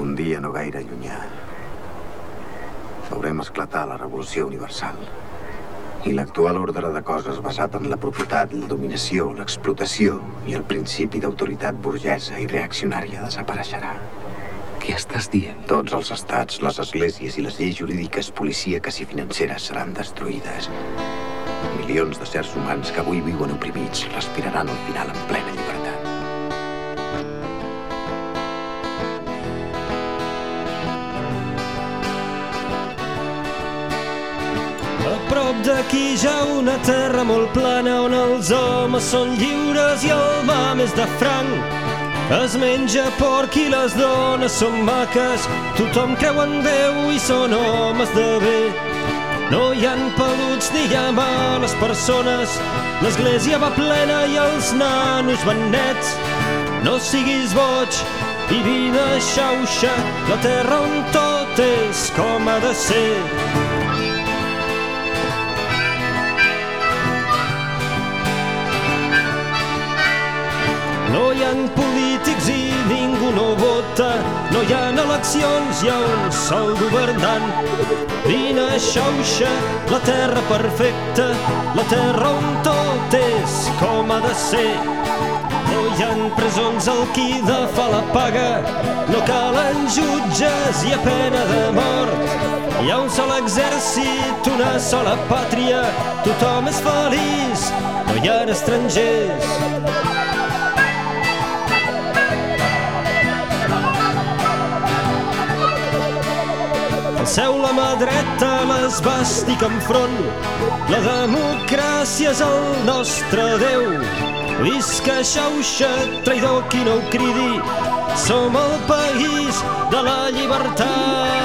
Un dia no gaire llunyà veurem esclatar la revolució universal. I l'actual ordre de coses basat en la propietat, la dominació, l'explotació i el principi d'autoritat burgesa i reaccionària desapareixerà. Què estàs dient? Tots els estats, les esglésies i les lleis jurídiques, policíaques i financeres seran destruïdes. Milions de sers humans que avui viuen oprimits respiraran al final en plena llibertat. Prop d'aquí ja una terra molt plana on els homes són lliures i el mar més de franc. Es menja porc i les dones són maques, tothom creu en Déu i són homes de bé. No hi han peluts ni hi ha males persones, l'església va plena i els nanos van nets. No siguis boig i vine a xauxa, la terra on tot és com ha de ser. Ha polítics i ningú no vota, no hi ha eleccions, hi ha un sol governant. Vine a xauxa, la terra perfecta, la terra on tot és com ha de ser. No hi ha presons al qui de fa la paga, no calen jutges i a pena de mort. Hi ha un sol exèrcit, una sola pàtria, tothom és feliç, no hi ha estrangers. Alceu la mà dreta, l'esbàstic enfront. La democràcia és el nostre Déu. Visca Xauxa, traïdor qui no ho cridi. Som el país de la llibertat.